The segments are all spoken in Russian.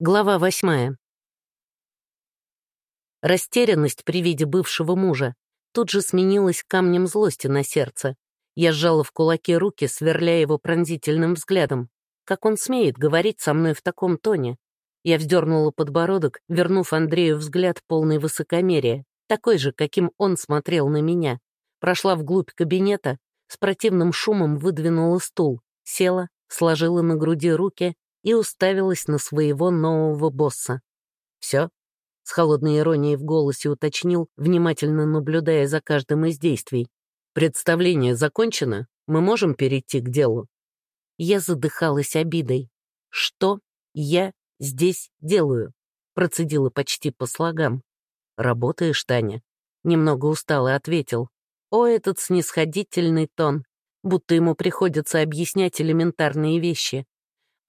Глава восьмая. Растерянность при виде бывшего мужа тут же сменилась камнем злости на сердце. Я сжала в кулаки руки, сверляя его пронзительным взглядом. Как он смеет говорить со мной в таком тоне? Я вздернула подбородок, вернув Андрею взгляд полный высокомерия, такой же, каким он смотрел на меня. Прошла вглубь кабинета, с противным шумом выдвинула стул, села, сложила на груди руки и уставилась на своего нового босса. «Все?» — с холодной иронией в голосе уточнил, внимательно наблюдая за каждым из действий. «Представление закончено? Мы можем перейти к делу?» Я задыхалась обидой. «Что я здесь делаю?» Процедила почти по слогам. «Работаешь, Таня?» Немного устало ответил. О, этот снисходительный тон, будто ему приходится объяснять элементарные вещи.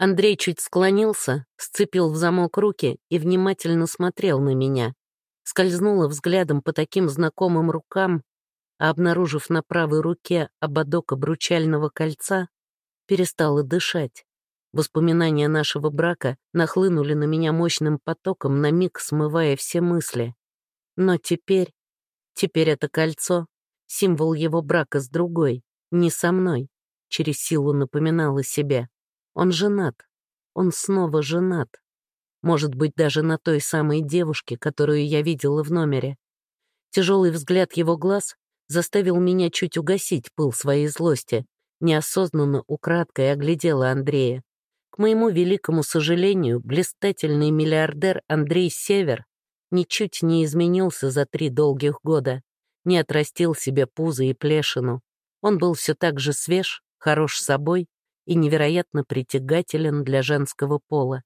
Андрей чуть склонился, сцепил в замок руки и внимательно смотрел на меня. Скользнула взглядом по таким знакомым рукам, а, обнаружив на правой руке ободок обручального кольца, перестала дышать. Воспоминания нашего брака нахлынули на меня мощным потоком, на миг смывая все мысли. Но теперь, теперь это кольцо — символ его брака с другой, не со мной, через силу напоминала себе. Он женат. Он снова женат. Может быть, даже на той самой девушке, которую я видела в номере. Тяжелый взгляд его глаз заставил меня чуть угасить пыл своей злости. Неосознанно украдкой оглядела Андрея. К моему великому сожалению, блистательный миллиардер Андрей Север ничуть не изменился за три долгих года, не отрастил себе пузо и плешину. Он был все так же свеж, хорош собой и невероятно притягателен для женского пола.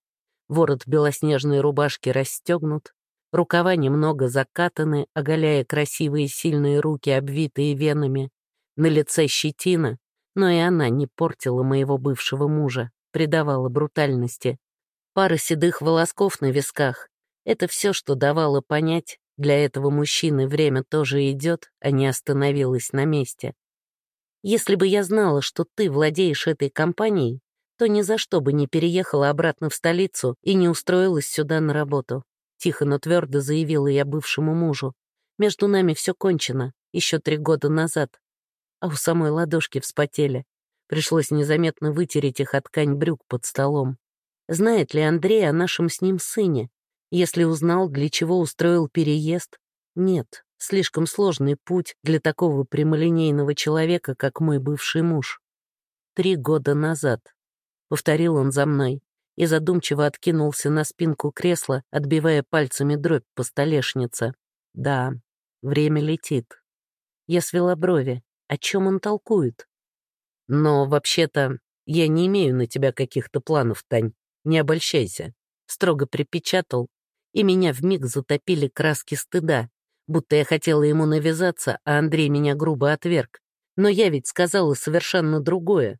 Ворот белоснежной рубашки расстегнут, рукава немного закатаны, оголяя красивые сильные руки, обвитые венами. На лице щетина, но и она не портила моего бывшего мужа, придавала брутальности. Пара седых волосков на висках — это все, что давало понять, для этого мужчины время тоже идет, а не остановилось на месте. Если бы я знала, что ты владеешь этой компанией, то ни за что бы не переехала обратно в столицу и не устроилась сюда на работу. Тихо, но твердо заявила я бывшему мужу. Между нами все кончено, еще три года назад. А у самой ладошки вспотели. Пришлось незаметно вытереть их от ткань брюк под столом. Знает ли Андрей о нашем с ним сыне? Если узнал, для чего устроил переезд? Нет, Слишком сложный путь для такого прямолинейного человека, как мой бывший муж. Три года назад. Повторил он за мной и задумчиво откинулся на спинку кресла, отбивая пальцами дробь по столешнице. Да, время летит. Я свела брови. О чем он толкует? Но, вообще-то, я не имею на тебя каких-то планов, Тань. Не обольщайся. Строго припечатал, и меня вмиг затопили краски стыда, будто я хотела ему навязаться, а Андрей меня грубо отверг. Но я ведь сказала совершенно другое.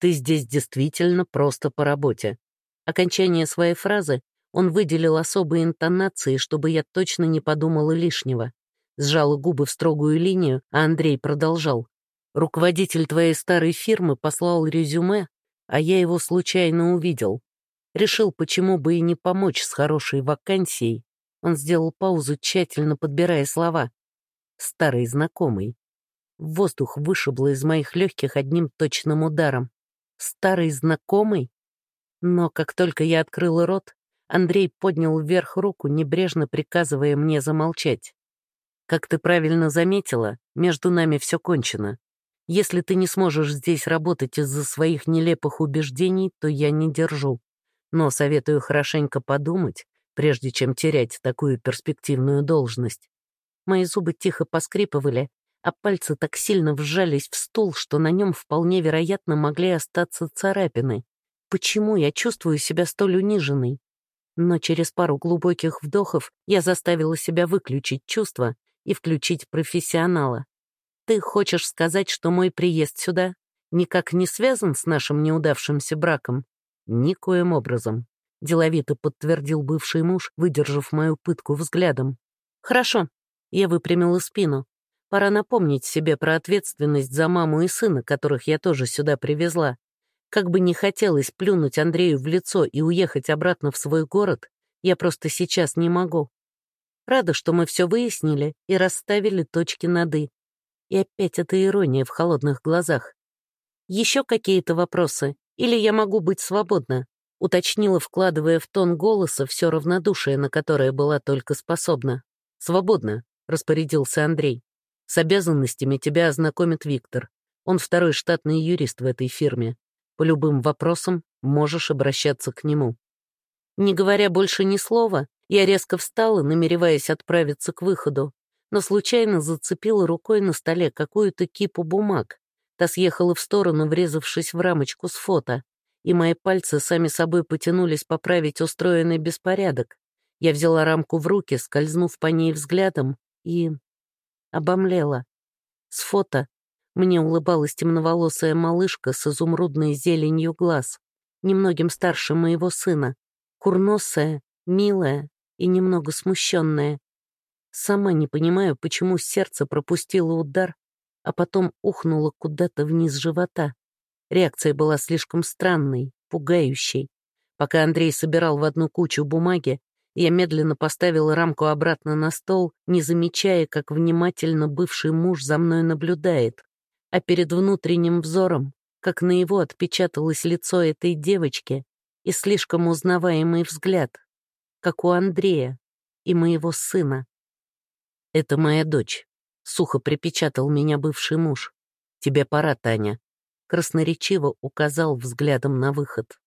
Ты здесь действительно просто по работе. Окончание своей фразы он выделил особые интонации, чтобы я точно не подумала лишнего. Сжала губы в строгую линию, а Андрей продолжал. «Руководитель твоей старой фирмы послал резюме, а я его случайно увидел. Решил, почему бы и не помочь с хорошей вакансией, он сделал паузу, тщательно подбирая слова. Старый знакомый. Воздух вышибло из моих легких одним точным ударом. Старый знакомый? Но как только я открыла рот, Андрей поднял вверх руку, небрежно приказывая мне замолчать. «Как ты правильно заметила, между нами все кончено. Если ты не сможешь здесь работать из-за своих нелепых убеждений, то я не держу. Но советую хорошенько подумать прежде чем терять такую перспективную должность. Мои зубы тихо поскрипывали, а пальцы так сильно вжались в стул, что на нем вполне вероятно могли остаться царапины. Почему я чувствую себя столь униженной? Но через пару глубоких вдохов я заставила себя выключить чувства и включить профессионала. Ты хочешь сказать, что мой приезд сюда никак не связан с нашим неудавшимся браком? Никоим образом деловито подтвердил бывший муж, выдержав мою пытку взглядом. «Хорошо». Я выпрямила спину. Пора напомнить себе про ответственность за маму и сына, которых я тоже сюда привезла. Как бы не хотелось плюнуть Андрею в лицо и уехать обратно в свой город, я просто сейчас не могу. Рада, что мы все выяснили и расставили точки над «и». И опять эта ирония в холодных глазах. Еще какие-то вопросы? Или я могу быть свободна? Уточнила, вкладывая в тон голоса все равнодушие, на которое была только способна. «Свободно», — распорядился Андрей. «С обязанностями тебя ознакомит Виктор. Он второй штатный юрист в этой фирме. По любым вопросам можешь обращаться к нему». Не говоря больше ни слова, я резко встала, намереваясь отправиться к выходу, но случайно зацепила рукой на столе какую-то кипу бумаг. Та съехала в сторону, врезавшись в рамочку с фото, и мои пальцы сами собой потянулись поправить устроенный беспорядок. Я взяла рамку в руки, скользнув по ней взглядом, и... обомлела. С фото мне улыбалась темноволосая малышка с изумрудной зеленью глаз, немногим старше моего сына, курносая, милая и немного смущенная. Сама не понимаю, почему сердце пропустило удар, а потом ухнуло куда-то вниз живота. Реакция была слишком странной, пугающей. Пока Андрей собирал в одну кучу бумаги, я медленно поставила рамку обратно на стол, не замечая, как внимательно бывший муж за мной наблюдает а перед внутренним взором, как на его отпечаталось лицо этой девочки и слишком узнаваемый взгляд, как у Андрея и моего сына. «Это моя дочь», — сухо припечатал меня бывший муж. «Тебе пора, Таня», — красноречиво указал взглядом на выход.